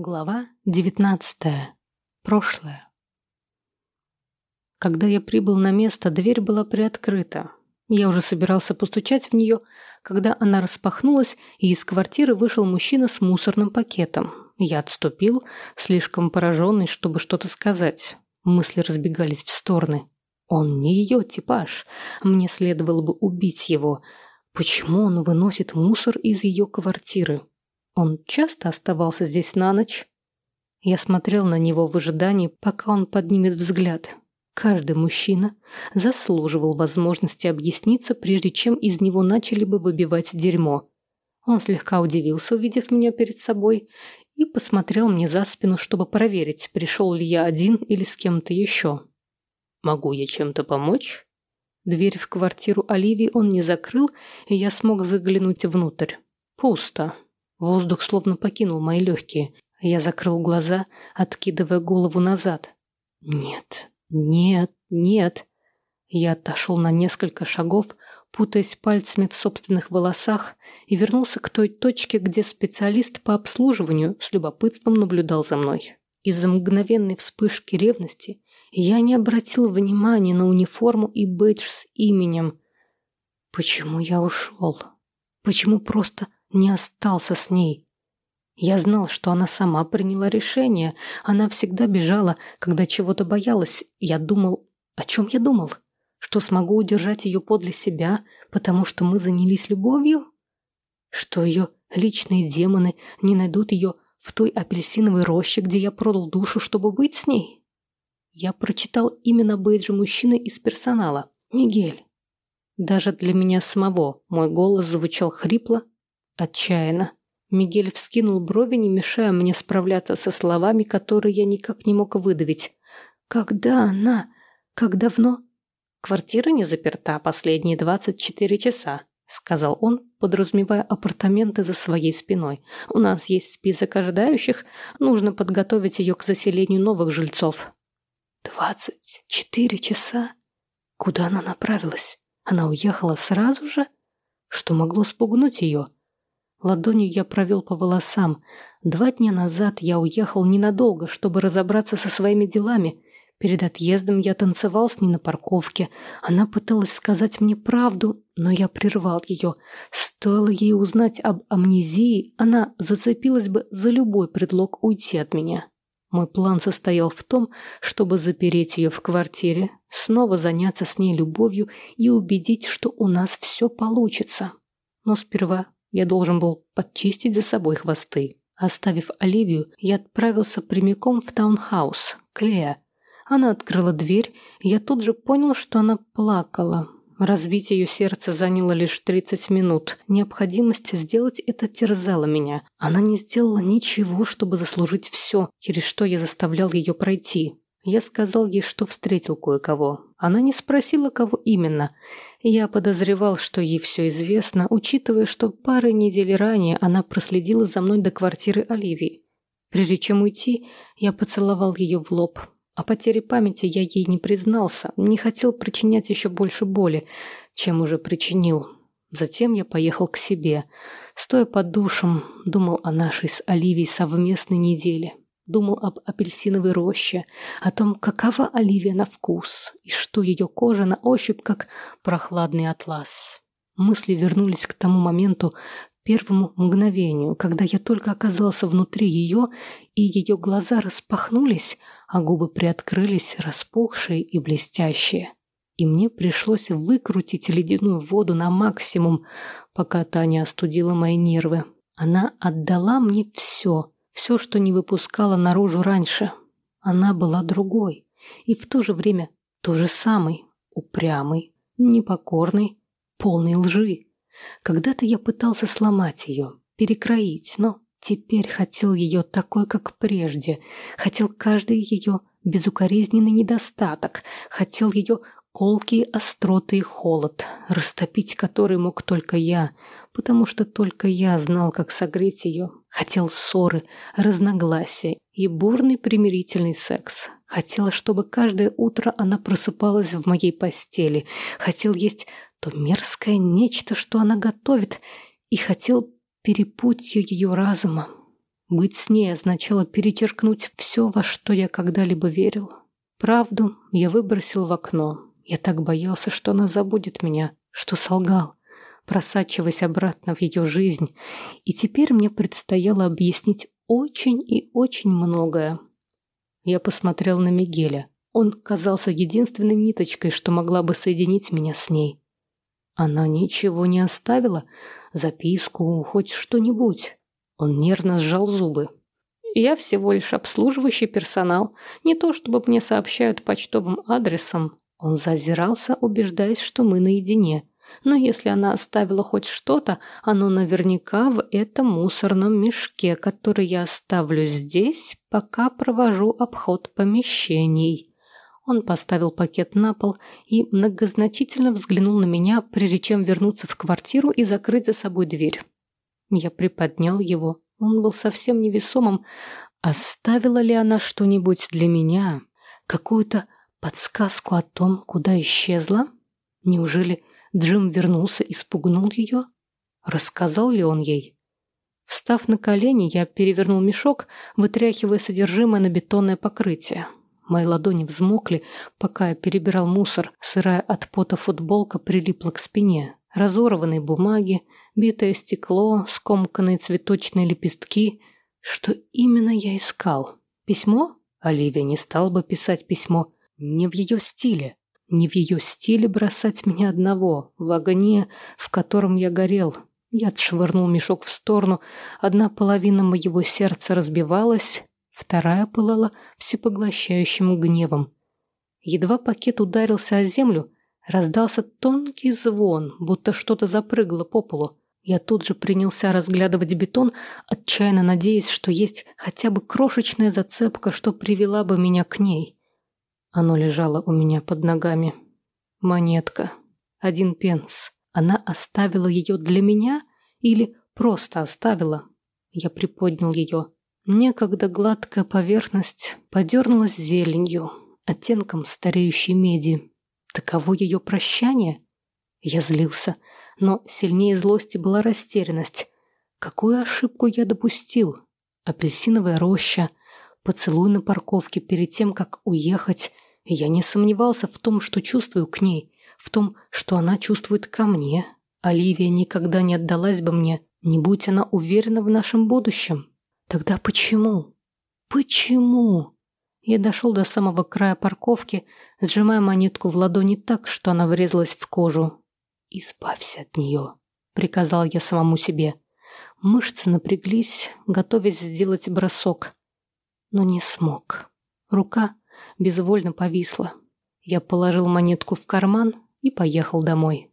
Глава девятнадцатая. Прошлое. Когда я прибыл на место, дверь была приоткрыта. Я уже собирался постучать в нее, когда она распахнулась, и из квартиры вышел мужчина с мусорным пакетом. Я отступил, слишком пораженный, чтобы что-то сказать. Мысли разбегались в стороны. Он не ее типаж. Мне следовало бы убить его. Почему он выносит мусор из ее квартиры? Он часто оставался здесь на ночь. Я смотрел на него в ожидании, пока он поднимет взгляд. Каждый мужчина заслуживал возможности объясниться, прежде чем из него начали бы выбивать дерьмо. Он слегка удивился, увидев меня перед собой, и посмотрел мне за спину, чтобы проверить, пришел ли я один или с кем-то еще. «Могу я чем-то помочь?» Дверь в квартиру Оливии он не закрыл, и я смог заглянуть внутрь. Пусто. Воздух словно покинул мои легкие. Я закрыл глаза, откидывая голову назад. Нет, нет, нет. Я отошел на несколько шагов, путаясь пальцами в собственных волосах, и вернулся к той точке, где специалист по обслуживанию с любопытством наблюдал за мной. Из-за мгновенной вспышки ревности я не обратил внимания на униформу и бейдж с именем. Почему я ушел? Почему просто не остался с ней. Я знал, что она сама приняла решение. Она всегда бежала, когда чего-то боялась. Я думал... О чем я думал? Что смогу удержать ее подле себя, потому что мы занялись любовью? Что ее личные демоны не найдут ее в той апельсиновой роще, где я продал душу, чтобы быть с ней? Я прочитал именно бейджа мужчины из персонала. Мигель. Даже для меня самого мой голос звучал хрипло Отчаянно. Мигель вскинул брови, не мешая мне справляться со словами, которые я никак не мог выдавить. «Когда она? Как давно?» «Квартира не заперта последние двадцать четыре часа», — сказал он, подразумевая апартаменты за своей спиной. «У нас есть список ожидающих. Нужно подготовить ее к заселению новых жильцов». «Двадцать четыре часа? Куда она направилась? Она уехала сразу же? Что могло спугнуть ее?» Ладонью я провел по волосам. Два дня назад я уехал ненадолго, чтобы разобраться со своими делами. Перед отъездом я танцевал с ней на парковке. Она пыталась сказать мне правду, но я прервал ее. Стоило ей узнать об амнезии, она зацепилась бы за любой предлог уйти от меня. Мой план состоял в том, чтобы запереть ее в квартире, снова заняться с ней любовью и убедить, что у нас все получится. Но сперва я должен был подчистить за собой хвосты. Оставив Оливию, я отправился прямиком в таунхаус, к Леа. Она открыла дверь, и я тут же понял, что она плакала. Разбить ее сердце заняло лишь 30 минут. Необходимость сделать это терзала меня. Она не сделала ничего, чтобы заслужить все, через что я заставлял ее пройти. Я сказал ей, что встретил кое-кого. Она не спросила, кого именно. Я подозревал, что ей все известно, учитывая, что пары недель ранее она проследила за мной до квартиры Оливии. Прежде чем уйти, я поцеловал ее в лоб. О потере памяти я ей не признался, не хотел причинять еще больше боли, чем уже причинил. Затем я поехал к себе. Стоя под душем, думал о нашей с Оливией совместной неделе думал об апельсиновой роще, о том, какова Оливия на вкус и что ее кожа на ощупь как прохладный атлас. Мысли вернулись к тому моменту, первому мгновению, когда я только оказался внутри ее, и ее глаза распахнулись, а губы приоткрылись, распухшие и блестящие. И мне пришлось выкрутить ледяную воду на максимум, пока та не остудила мои нервы. Она отдала мне все — все, что не выпускала наружу раньше. Она была другой. И в то же время то же самый. Упрямый, непокорный, полный лжи. Когда-то я пытался сломать ее, перекроить, но теперь хотел ее такой, как прежде. Хотел каждый ее безукоризненный недостаток. Хотел ее колкие остроты и холод, растопить который мог только я, потому что только я знал, как согреть ее. Хотел ссоры, разногласия и бурный примирительный секс. Хотела, чтобы каждое утро она просыпалась в моей постели. Хотел есть то мерзкое нечто, что она готовит, и хотел перепутье ее разума. Быть с ней означало перечеркнуть все, во что я когда-либо верил. Правду я выбросил в окно. Я так боялся, что она забудет меня, что солгал, просачиваясь обратно в ее жизнь. И теперь мне предстояло объяснить очень и очень многое. Я посмотрел на Мигеля. Он казался единственной ниточкой, что могла бы соединить меня с ней. Она ничего не оставила? Записку, хоть что-нибудь? Он нервно сжал зубы. Я всего лишь обслуживающий персонал. Не то, чтобы мне сообщают почтовым адресом. Он зазирался, убеждаясь, что мы наедине. Но если она оставила хоть что-то, оно наверняка в этом мусорном мешке, который я оставлю здесь, пока провожу обход помещений. Он поставил пакет на пол и многозначительно взглянул на меня, прежде чем вернуться в квартиру и закрыть за собой дверь. Я приподнял его. Он был совсем невесомым. Оставила ли она что-нибудь для меня? Какую-то подсказку о том, куда исчезла? Неужели Джим вернулся и спугнул ее? Рассказал ли он ей? Встав на колени, я перевернул мешок, вытряхивая содержимое на бетонное покрытие. Мои ладони взмокли, пока я перебирал мусор. Сырая от пота футболка прилипла к спине. Разорванные бумаги, битое стекло, скомканные цветочные лепестки. Что именно я искал? Письмо? Оливия не стала бы писать письмо. Не в ее стиле. Не в ее стиле бросать меня одного, в огне, в котором я горел. Я отшвырнул мешок в сторону. Одна половина моего сердца разбивалась, вторая пылала всепоглощающим гневом. Едва пакет ударился о землю, раздался тонкий звон, будто что-то запрыгало по полу. Я тут же принялся разглядывать бетон, отчаянно надеясь, что есть хотя бы крошечная зацепка, что привела бы меня к ней. Оно лежало у меня под ногами. Монетка. Один пенс. Она оставила ее для меня или просто оставила? Я приподнял ее. Некогда гладкая поверхность подернулась зеленью, оттенком стареющей меди. Таково ее прощание? Я злился, но сильнее злости была растерянность. Какую ошибку я допустил? Апельсиновая роща, поцелуй на парковке перед тем, как уехать. Я не сомневался в том, что чувствую к ней, в том, что она чувствует ко мне. Оливия никогда не отдалась бы мне, не будь она уверена в нашем будущем. Тогда почему? Почему? Я дошел до самого края парковки, сжимая монетку в ладони так, что она врезалась в кожу. «Избавься от нее», — приказал я самому себе. Мышцы напряглись, готовясь сделать бросок но не смог. Рука безвольно повисла. Я положил монетку в карман и поехал домой.